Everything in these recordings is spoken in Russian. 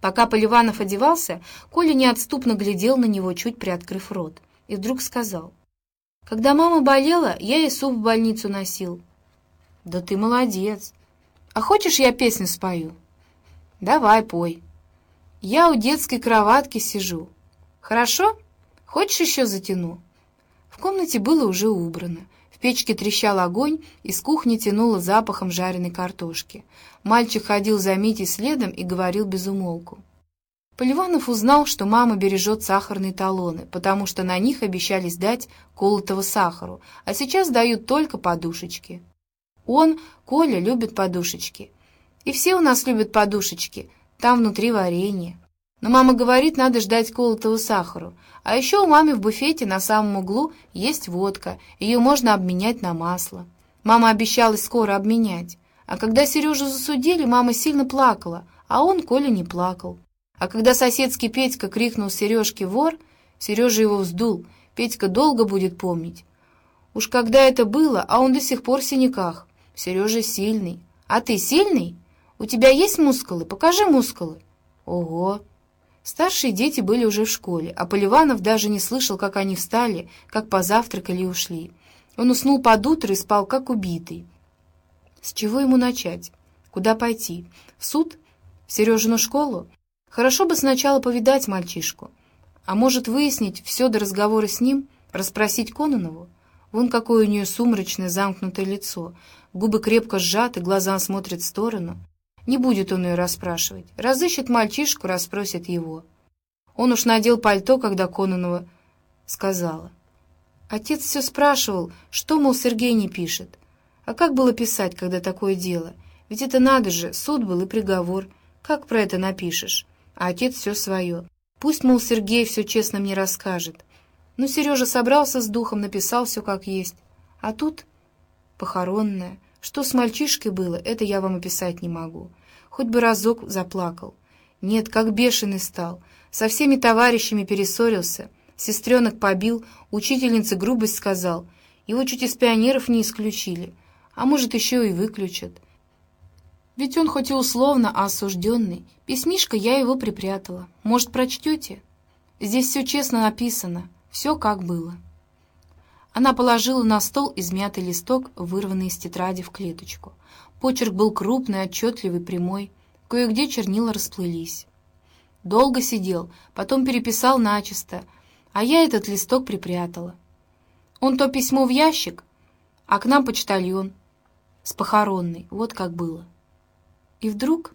Пока Поливанов одевался, Коля неотступно глядел на него, чуть приоткрыв рот, и вдруг сказал. «Когда мама болела, я ей суп в больницу носил». «Да ты молодец! А хочешь, я песню спою?» «Давай, пой». «Я у детской кроватки сижу». «Хорошо? Хочешь, еще затяну?» В комнате было уже убрано. Печке трещал огонь, из кухни тянуло запахом жареной картошки. Мальчик ходил за Митей следом и говорил без умолку. Поливанов узнал, что мама бережет сахарные талоны, потому что на них обещались дать колотого сахару, а сейчас дают только подушечки. Он, Коля, любит подушечки. И все у нас любят подушечки, там внутри варенье. Но мама говорит, надо ждать колотого сахару. А еще у мамы в буфете на самом углу есть водка, ее можно обменять на масло. Мама обещалась скоро обменять. А когда Сережу засудили, мама сильно плакала, а он, Коля, не плакал. А когда соседский Петька крикнул Сережке «вор», Сережа его вздул, Петька долго будет помнить. Уж когда это было, а он до сих пор в синяках. Сережа сильный. А ты сильный? У тебя есть мускулы? Покажи мускулы. Ого! Старшие дети были уже в школе, а Поливанов даже не слышал, как они встали, как позавтракали и ушли. Он уснул под утро и спал, как убитый. С чего ему начать? Куда пойти? В суд? В Сережину школу? Хорошо бы сначала повидать мальчишку. А может, выяснить все до разговора с ним, расспросить Кононову? Вон какое у нее сумрачное, замкнутое лицо. Губы крепко сжаты, глаза смотрят в сторону. Не будет он ее расспрашивать. Разыщет мальчишку, расспросит его. Он уж надел пальто, когда Кононова сказала. Отец все спрашивал, что, мол, Сергей не пишет. А как было писать, когда такое дело? Ведь это надо же, суд был и приговор. Как про это напишешь? А отец все свое. Пусть, мол, Сергей все честно мне расскажет. Но Сережа собрался с духом, написал все как есть. А тут похоронное. Что с мальчишкой было, это я вам описать не могу хоть бы разок заплакал. Нет, как бешеный стал, со всеми товарищами перессорился, сестренок побил, учительнице грубость сказал, его чуть из пионеров не исключили, а может, еще и выключат. Ведь он хоть и условно, а осужденный. Письмишко я его припрятала. Может, прочтете? Здесь все честно написано, все как было. Она положила на стол измятый листок, вырванный из тетради в клеточку. Почерк был крупный, отчетливый, прямой. Кое-где чернила расплылись. Долго сидел, потом переписал начисто, а я этот листок припрятала. Он то письмо в ящик, а к нам почтальон с похоронной, вот как было. И вдруг,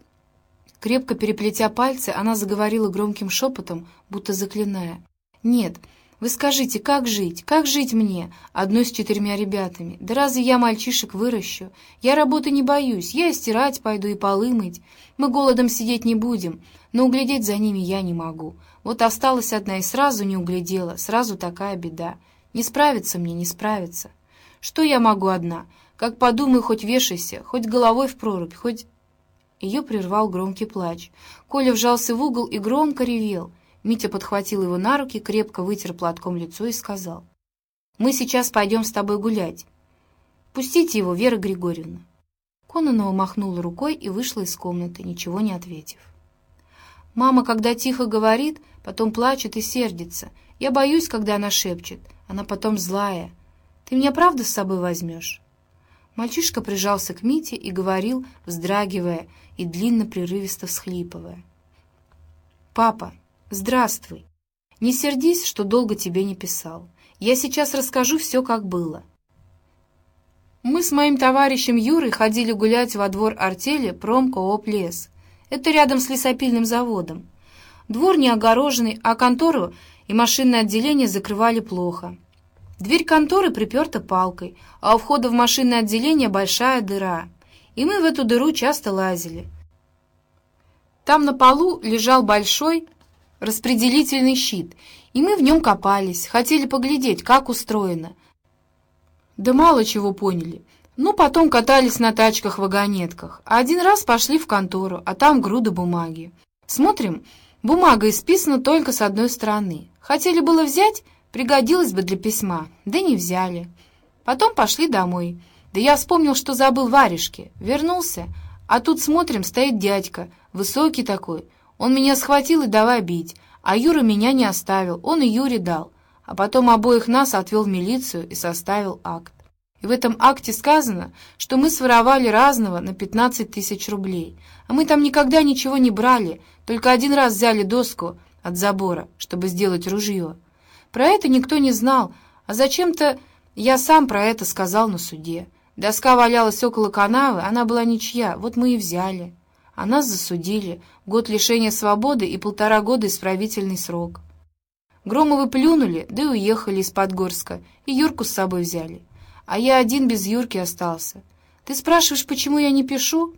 крепко переплетя пальцы, она заговорила громким шепотом, будто заклиная. «Нет, вы скажите, как жить? Как жить мне, одной с четырьмя ребятами? Да разве я мальчишек выращу? Я работы не боюсь, я и стирать пойду, и полы мыть. Мы голодом сидеть не будем, но углядеть за ними я не могу. Вот осталась одна и сразу не углядела, сразу такая беда. Не справиться мне, не справиться. Что я могу одна? Как подумаю, хоть вешайся, хоть головой в прорубь, хоть...» Ее прервал громкий плач. Коля вжался в угол и громко ревел — Митя подхватил его на руки, крепко вытер платком лицо и сказал. «Мы сейчас пойдем с тобой гулять. Пустите его, Вера Григорьевна». Кононова махнула рукой и вышла из комнаты, ничего не ответив. Мама, когда тихо говорит, потом плачет и сердится. Я боюсь, когда она шепчет. Она потом злая. Ты меня правда с собой возьмешь?» Мальчишка прижался к Мите и говорил, вздрагивая и длинно прерывисто всхлипывая. «Папа, «Здравствуй. Не сердись, что долго тебе не писал. Я сейчас расскажу все, как было». Мы с моим товарищем Юрой ходили гулять во двор артели промкооп лес. Это рядом с лесопильным заводом. Двор не огороженный, а контору и машинное отделение закрывали плохо. Дверь конторы приперта палкой, а у входа в машинное отделение большая дыра. И мы в эту дыру часто лазили. Там на полу лежал большой распределительный щит, и мы в нем копались, хотели поглядеть, как устроено. Да мало чего поняли. Ну, потом катались на тачках-вагонетках, а один раз пошли в контору, а там груда бумаги. Смотрим, бумага исписана только с одной стороны. Хотели было взять, пригодилось бы для письма, да не взяли. Потом пошли домой. Да я вспомнил, что забыл варежки. Вернулся, а тут смотрим, стоит дядька, высокий такой, Он меня схватил и давай бить, а Юра меня не оставил, он и Юре дал, а потом обоих нас отвел в милицию и составил акт. И в этом акте сказано, что мы своровали разного на 15 тысяч рублей, а мы там никогда ничего не брали, только один раз взяли доску от забора, чтобы сделать ружье. Про это никто не знал, а зачем-то я сам про это сказал на суде. Доска валялась около канавы, она была ничья, вот мы и взяли. А нас засудили, год лишения свободы и полтора года исправительный срок. Громовы плюнули, да и уехали из Подгорска, и Юрку с собой взяли. А я один без Юрки остался. Ты спрашиваешь, почему я не пишу?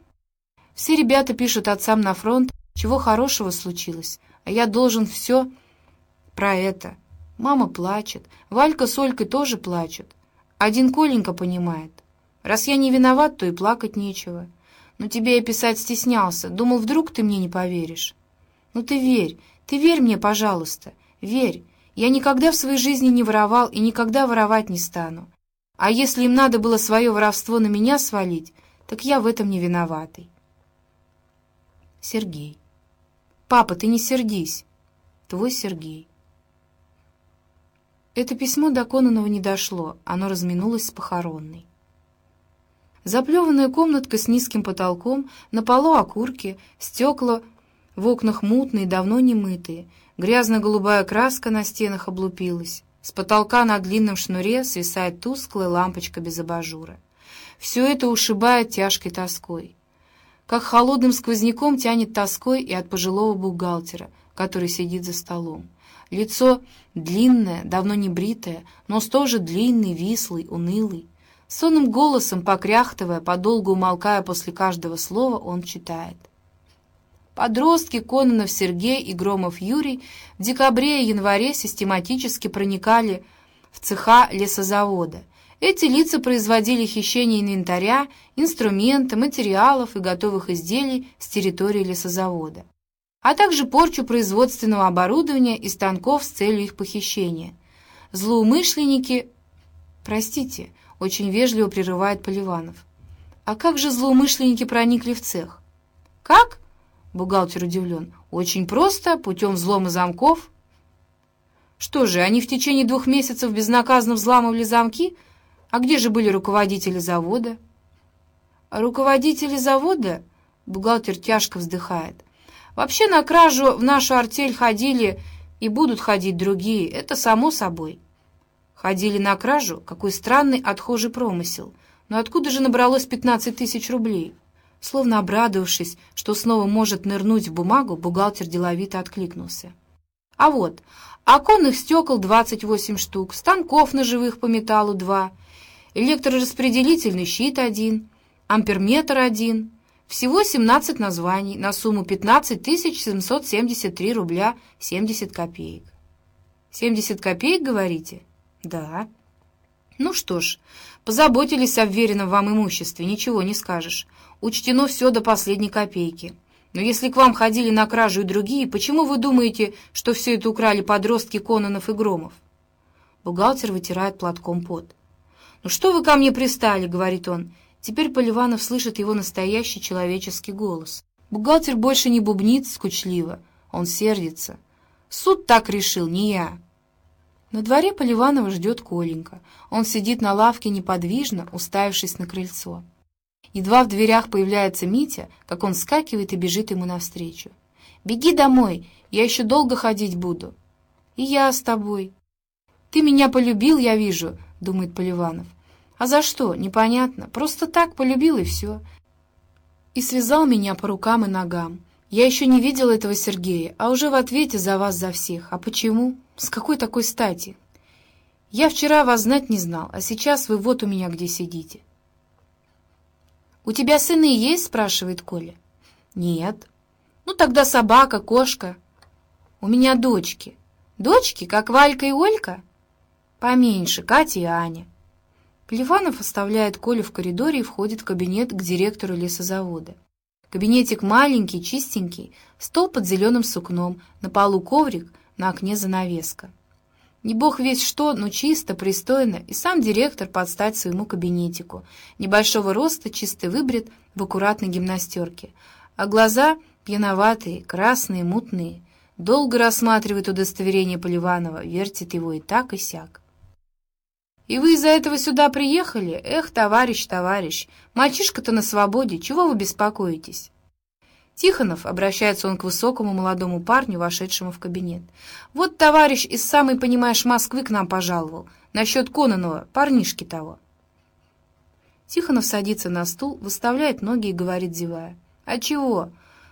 Все ребята пишут отцам на фронт, чего хорошего случилось, а я должен все про это. Мама плачет, Валька с Олькой тоже плачут. Один Коленька понимает. Раз я не виноват, то и плакать нечего. Но тебе я писать стеснялся, думал, вдруг ты мне не поверишь. Ну ты верь, ты верь мне, пожалуйста, верь. Я никогда в своей жизни не воровал и никогда воровать не стану. А если им надо было свое воровство на меня свалить, так я в этом не виноватый. Сергей. Папа, ты не сердись. Твой Сергей. Это письмо до Кононова не дошло, оно разминулось с похоронной. Заплеванная комнатка с низким потолком, на полу окурки, стекла в окнах мутные, давно не мытые, грязно-голубая краска на стенах облупилась, с потолка на длинном шнуре свисает тусклая лампочка без абажура. Все это ушибает тяжкой тоской. Как холодным сквозняком тянет тоской и от пожилого бухгалтера, который сидит за столом. Лицо длинное, давно не бритое, нос тоже длинный, вислый, унылый. Сонным голосом, покряхтывая, подолгу умолкая после каждого слова, он читает. Подростки Кононов Сергей и Громов Юрий в декабре и январе систематически проникали в цеха лесозавода. Эти лица производили хищение инвентаря, инструмента, материалов и готовых изделий с территории лесозавода а также порчу производственного оборудования и станков с целью их похищения. Злоумышленники... Простите, очень вежливо прерывает Поливанов. А как же злоумышленники проникли в цех? Как? Бухгалтер удивлен. Очень просто, путем взлома замков. Что же, они в течение двух месяцев безнаказанно взламывали замки? А где же были руководители завода? руководители завода? Бухгалтер тяжко вздыхает. Вообще на кражу в нашу артель ходили и будут ходить другие, это само собой. Ходили на кражу? Какой странный отхожий промысел. Но откуда же набралось 15 тысяч рублей? Словно обрадовавшись, что снова может нырнуть в бумагу, бухгалтер деловито откликнулся. А вот, оконных стекол 28 штук, станков ножевых по металлу 2, электрораспределительный щит 1, амперметр 1, всего 17 названий на сумму 15 773 рубля 70 копеек. 70 копеек, говорите? Да. Ну что ж, позаботились о вверенном вам имуществе, ничего не скажешь. Учтено все до последней копейки. Но если к вам ходили на кражу и другие, почему вы думаете, что все это украли подростки Кононов и Громов? Бухгалтер вытирает платком пот. «Ну что вы ко мне пристали?» — говорит он. Теперь Поливанов слышит его настоящий человеческий голос. Бухгалтер больше не бубнит скучливо, он сердится. Суд так решил, не я. На дворе Поливанова ждет Коленька. Он сидит на лавке неподвижно, уставившись на крыльцо. Едва в дверях появляется Митя, как он скакивает и бежит ему навстречу. «Беги домой, я еще долго ходить буду». «И я с тобой». «Ты меня полюбил, я вижу», — думает Поливанов. А за что? Непонятно. Просто так полюбил и все. И связал меня по рукам и ногам. Я еще не видел этого Сергея, а уже в ответе за вас за всех. А почему? С какой такой стати? Я вчера вас знать не знал, а сейчас вы вот у меня где сидите. «У тебя сыны есть?» — спрашивает Коля. «Нет». «Ну тогда собака, кошка». «У меня дочки». «Дочки, как Валька и Олька?» «Поменьше, Катя и Аня». Плеванов оставляет Колю в коридоре и входит в кабинет к директору лесозавода. Кабинетик маленький, чистенький, стол под зеленым сукном, на полу коврик, на окне занавеска. Не бог весь что, но чисто, пристойно, и сам директор под стать своему кабинетику. Небольшого роста, чистый выбрит, в аккуратной гимнастерке. А глаза Пьяноватые, красные, мутные. Долго рассматривает удостоверение Поливанова, вертит его и так, и сяк. «И вы из-за этого сюда приехали? Эх, товарищ, товарищ, мальчишка-то на свободе, чего вы беспокоитесь?» Тихонов, обращается он к высокому молодому парню, вошедшему в кабинет. «Вот товарищ из самой, понимаешь, Москвы к нам пожаловал. Насчет Кононова, парнишки того». Тихонов садится на стул, выставляет ноги и говорит, зевая. «А чего?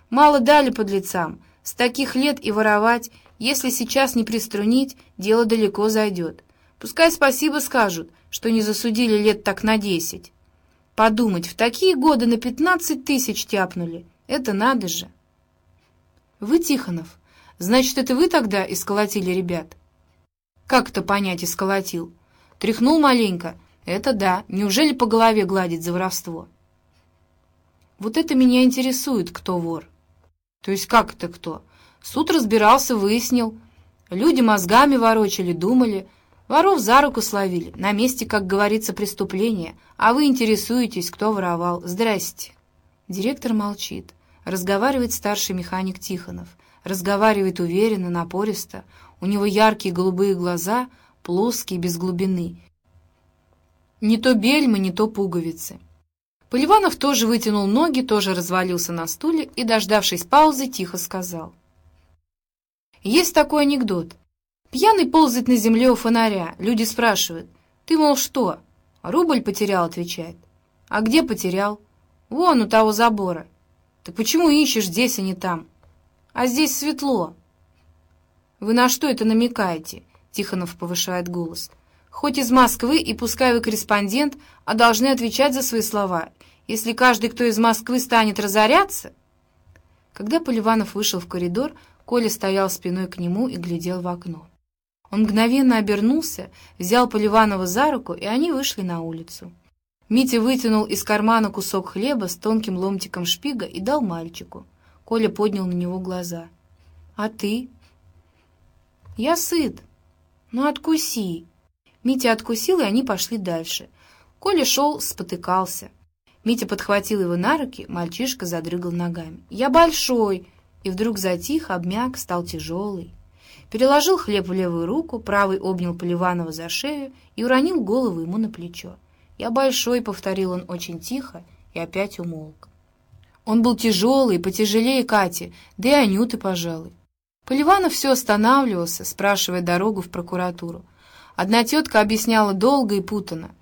Мало дали под лицам. С таких лет и воровать, если сейчас не приструнить, дело далеко зайдет. Пускай спасибо скажут, что не засудили лет так на десять. Подумать, в такие годы на пятнадцать тысяч тяпнули. Это надо же. Вы, Тихонов, значит, это вы тогда исколотили ребят? Как это понять исколотил? Тряхнул маленько. Это да. Неужели по голове гладить за воровство? Вот это меня интересует, кто вор. То есть как это кто? Суд разбирался, выяснил. Люди мозгами ворочали, думали, Воров за руку словили, на месте, как говорится, преступления, а вы интересуетесь, кто воровал. Здрасте. Директор молчит. Разговаривает старший механик Тихонов. Разговаривает уверенно, напористо. У него яркие голубые глаза, плоские, без глубины. Не то бельмы, не то пуговицы. Поливанов тоже вытянул ноги, тоже развалился на стуле и, дождавшись паузы, тихо сказал. Есть такой анекдот. Пьяный ползает на земле у фонаря. Люди спрашивают, «Ты, мол, что?» «Рубль потерял», — отвечает. «А где потерял?» «Вон, у того забора». «Так почему ищешь здесь, а не там?» «А здесь светло». «Вы на что это намекаете?» — Тихонов повышает голос. «Хоть из Москвы, и пускай вы корреспондент, а должны отвечать за свои слова. Если каждый, кто из Москвы, станет разоряться...» Когда Поливанов вышел в коридор, Коля стоял спиной к нему и глядел в окно. Он мгновенно обернулся, взял Поливанова за руку, и они вышли на улицу. Митя вытянул из кармана кусок хлеба с тонким ломтиком шпига и дал мальчику. Коля поднял на него глаза. «А ты?» «Я сыт. Ну, откуси». Митя откусил, и они пошли дальше. Коля шел, спотыкался. Митя подхватил его на руки, мальчишка задрыгал ногами. «Я большой!» И вдруг затих, обмяк, стал тяжелый переложил хлеб в левую руку, правый обнял Поливанова за шею и уронил голову ему на плечо. «Я большой», — повторил он очень тихо, и опять умолк. Он был тяжелый, потяжелее Кати, да и Анюты, пожалуй. Поливанов все останавливался, спрашивая дорогу в прокуратуру. Одна тетка объясняла долго и путано.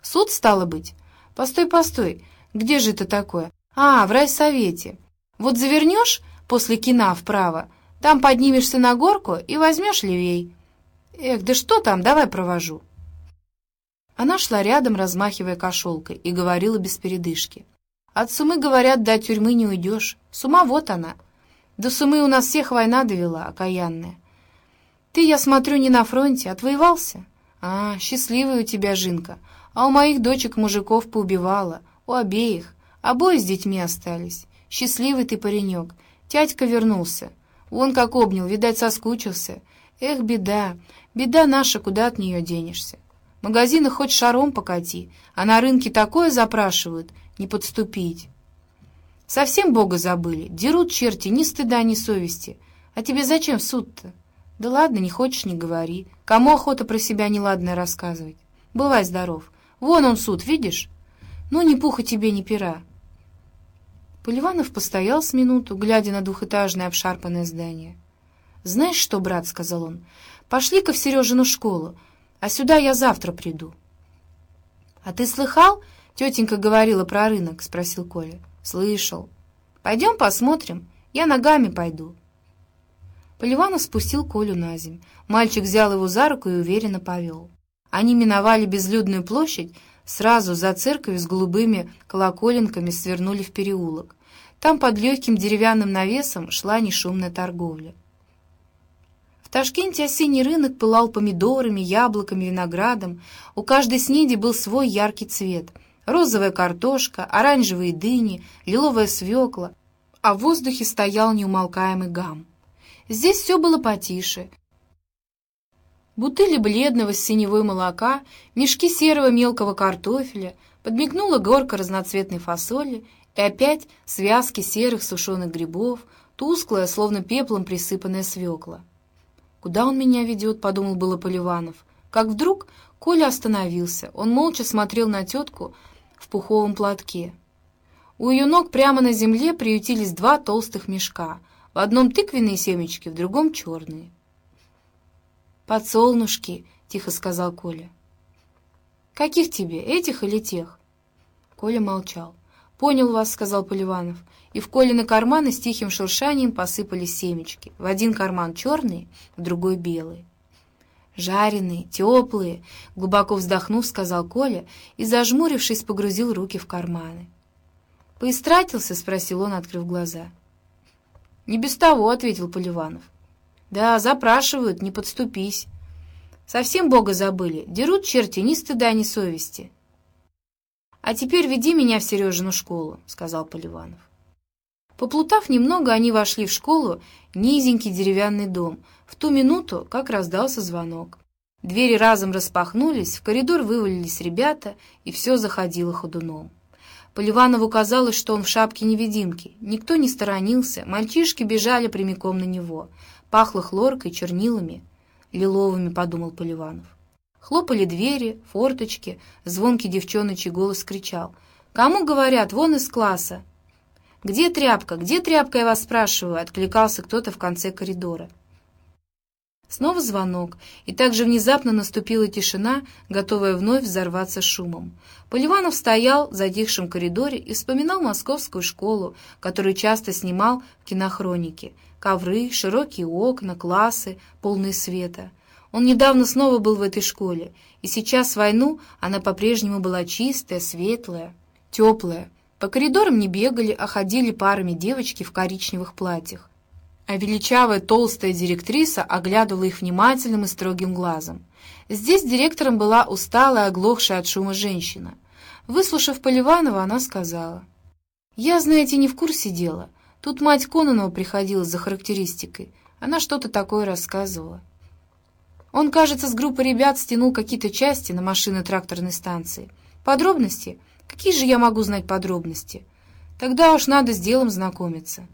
«Суд, стало быть?» «Постой, постой, где же это такое?» «А, в райсовете. Вот завернешь после кино вправо, там поднимешься на горку и возьмешь левей. Эх, да что там, давай провожу. Она шла рядом, размахивая кошелкой, и говорила без передышки. От сумы, говорят, до тюрьмы не уйдешь. Сума вот она. До сумы у нас всех война довела, окаянная. Ты, я смотрю, не на фронте, отвоевался? А, счастливая у тебя жинка. А у моих дочек мужиков поубивала. У обеих. Обои с детьми остались. Счастливый ты паренек. Тятька вернулся. Он как обнял, видать, соскучился. Эх, беда, беда наша, куда от нее денешься? Магазины хоть шаром покати, а на рынке такое запрашивают, не подступить. Совсем Бога забыли, дерут черти, ни стыда, ни совести. А тебе зачем в суд-то? Да ладно, не хочешь, не говори. Кому охота про себя неладное рассказывать? Бывай здоров. Вон он суд, видишь? Ну, ни пуха тебе, ни пера. Поливанов постоял с минуту, глядя на двухэтажное обшарпанное здание. «Знаешь что, брат?» — сказал он. «Пошли-ка в Сережину школу, а сюда я завтра приду». «А ты слыхал?» — тетенька говорила про рынок, — спросил Коля. «Слышал. Пойдем посмотрим. Я ногами пойду». Поливанов спустил Колю на земь. Мальчик взял его за руку и уверенно повел. Они миновали безлюдную площадь, сразу за церковью с голубыми колоколенками свернули в переулок. Там под легким деревянным навесом шла нешумная торговля. В Ташкенте осенний рынок пылал помидорами, яблоками, виноградом. У каждой снеди был свой яркий цвет. Розовая картошка, оранжевые дыни, лиловая свекла. А в воздухе стоял неумолкаемый гам. Здесь все было потише. Бутыли бледного с синевой молока, мешки серого мелкого картофеля, подмигнула горка разноцветной фасоли и опять связки серых сушеных грибов, тусклая, словно пеплом присыпанная свекла. «Куда он меня ведет?» — подумал было Поливанов. Как вдруг Коля остановился. Он молча смотрел на тетку в пуховом платке. У ее ног прямо на земле приютились два толстых мешка. В одном тыквенные семечки, в другом черные. «Подсолнушки», — тихо сказал Коля. «Каких тебе, этих или тех?» Коля молчал. «Понял вас», — сказал Поливанов. И в Колины карманы с тихим шуршанием посыпались семечки. В один карман черные, в другой белые. «Жареные, теплые», — глубоко вздохнув, сказал Коля и, зажмурившись, погрузил руки в карманы. «Поистратился?» — спросил он, открыв глаза. «Не без того», — ответил Поливанов. «Да, запрашивают, не подступись. Совсем Бога забыли, дерут черти ни стыда, ни совести». «А теперь веди меня в Сережину школу», — сказал Поливанов. Поплутав немного, они вошли в школу, низенький деревянный дом, в ту минуту, как раздался звонок. Двери разом распахнулись, в коридор вывалились ребята, и все заходило ходуном. Поливанову казалось, что он в шапке-невидимки. Никто не сторонился, мальчишки бежали прямиком на него. Пахло хлоркой, чернилами. «Лиловыми», — подумал Поливанов. Хлопали двери, форточки, звонкий девчоночий голос кричал. «Кому говорят? Вон из класса!» «Где тряпка? Где тряпка, я вас спрашиваю?» — откликался кто-то в конце коридора. Снова звонок, и также внезапно наступила тишина, готовая вновь взорваться шумом. Поливанов стоял в затихшем коридоре и вспоминал московскую школу, которую часто снимал в кинохронике. Ковры, широкие окна, классы, полные света. Он недавно снова был в этой школе, и сейчас в войну она по-прежнему была чистая, светлая, теплая. По коридорам не бегали, а ходили парами девочки в коричневых платьях а величавая толстая директриса оглядывала их внимательным и строгим глазом. Здесь директором была усталая, оглохшая от шума женщина. Выслушав Поливанова, она сказала, «Я, знаете, не в курсе дела. Тут мать Кононова приходила за характеристикой. Она что-то такое рассказывала. Он, кажется, с группы ребят стянул какие-то части на машины тракторной станции. Подробности? Какие же я могу знать подробности? Тогда уж надо с делом знакомиться».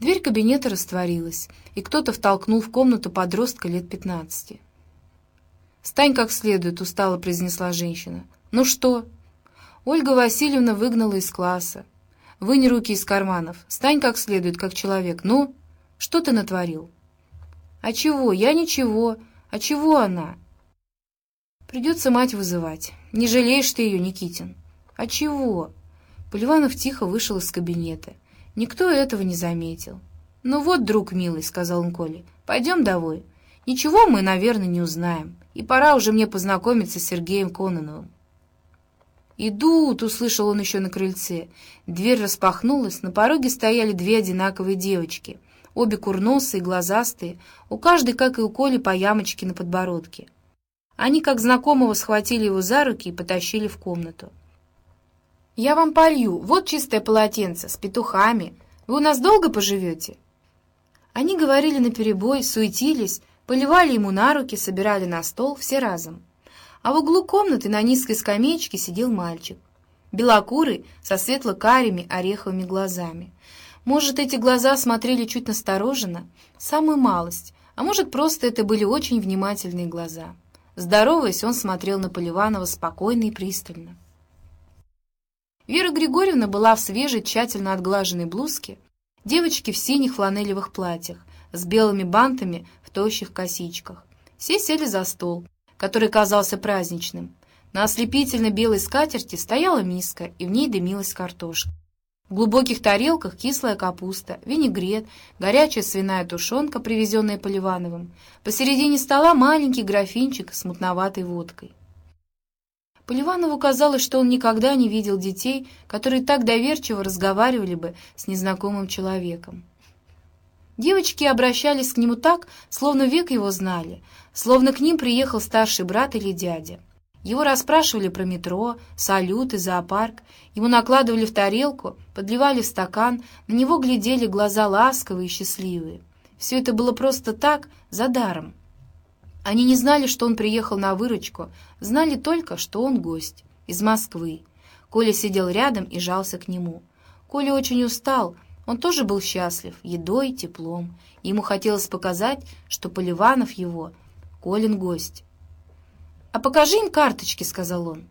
Дверь кабинета растворилась, и кто-то втолкнул в комнату подростка лет пятнадцати. «Стань как следует», — устало произнесла женщина. «Ну что?» Ольга Васильевна выгнала из класса. «Вынь руки из карманов. Стань как следует, как человек. Ну, что ты натворил?» «А чего? Я ничего. А чего она?» «Придется мать вызывать. Не жалеешь ты ее, Никитин?» «А чего?» Поливанов тихо вышел из кабинета. Никто этого не заметил. «Ну вот, друг милый», — сказал он Коле, — «пойдем домой. Ничего мы, наверное, не узнаем, и пора уже мне познакомиться с Сергеем Кононовым». «Идут!» — услышал он еще на крыльце. Дверь распахнулась, на пороге стояли две одинаковые девочки, обе курносые, глазастые, у каждой, как и у Коли, по ямочке на подбородке. Они, как знакомого, схватили его за руки и потащили в комнату. «Я вам полью. Вот чистое полотенце, с петухами. Вы у нас долго поживете?» Они говорили наперебой, суетились, поливали ему на руки, собирали на стол, все разом. А в углу комнаты на низкой скамеечке сидел мальчик. Белокурый, со светло-карими ореховыми глазами. Может, эти глаза смотрели чуть настороженно, самую малость, а может, просто это были очень внимательные глаза. Здороваясь, он смотрел на Поливанова спокойно и пристально. Вера Григорьевна была в свежей, тщательно отглаженной блузке, девочки в синих фланелевых платьях, с белыми бантами в тощих косичках. Все сели за стол, который казался праздничным. На ослепительно белой скатерти стояла миска, и в ней дымилась картошка. В глубоких тарелках кислая капуста, винегрет, горячая свиная тушенка, привезенная Поливановым. Посередине стола маленький графинчик с мутноватой водкой. Поливанову казалось, что он никогда не видел детей, которые так доверчиво разговаривали бы с незнакомым человеком. Девочки обращались к нему так, словно век его знали, словно к ним приехал старший брат или дядя. Его расспрашивали про метро, салюты, зоопарк, ему накладывали в тарелку, подливали в стакан, на него глядели глаза ласковые и счастливые. Все это было просто так, за даром. Они не знали, что он приехал на выручку, знали только, что он гость из Москвы. Коля сидел рядом и жался к нему. Коля очень устал, Он тоже был счастлив едой, теплом. Ему хотелось показать, что Поливанов его, Колин гость. «А покажи им карточки», — сказал он.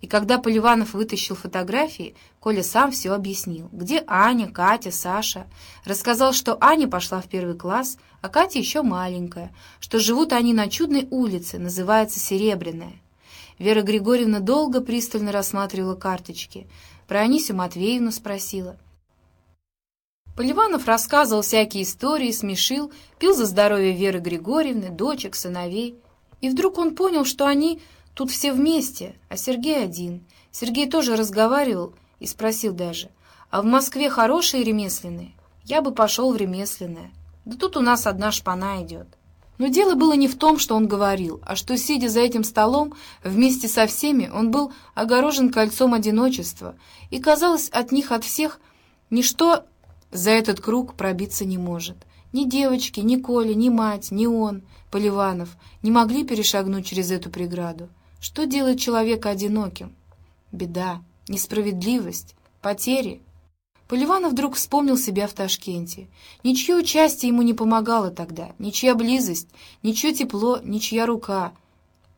И когда Поливанов вытащил фотографии, Коля сам все объяснил. Где Аня, Катя, Саша. Рассказал, что Аня пошла в первый класс, а Катя еще маленькая, что живут они на чудной улице, называется Серебряная. Вера Григорьевна долго пристально рассматривала карточки. Про Анисю Матвеевну спросила. Поливанов рассказывал всякие истории, смешил, пил за здоровье Веры Григорьевны, дочек, сыновей. И вдруг он понял, что они Тут все вместе, а Сергей один. Сергей тоже разговаривал и спросил даже, «А в Москве хорошие ремесленные? Я бы пошел в ремесленное. Да тут у нас одна шпана идет». Но дело было не в том, что он говорил, а что, сидя за этим столом, вместе со всеми, он был огорожен кольцом одиночества, и, казалось, от них, от всех, ничто за этот круг пробиться не может. Ни девочки, ни Коля, ни мать, ни он, Поливанов, не могли перешагнуть через эту преграду. Что делает человека одиноким? Беда, несправедливость, потери. Поливанов вдруг вспомнил себя в Ташкенте. Ничье участие ему не помогало тогда, ничья близость, ничье тепло, ничья рука.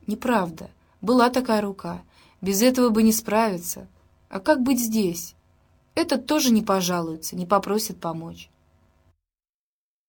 Неправда, была такая рука. Без этого бы не справиться. А как быть здесь? Этот тоже не пожалуется, не попросит помочь.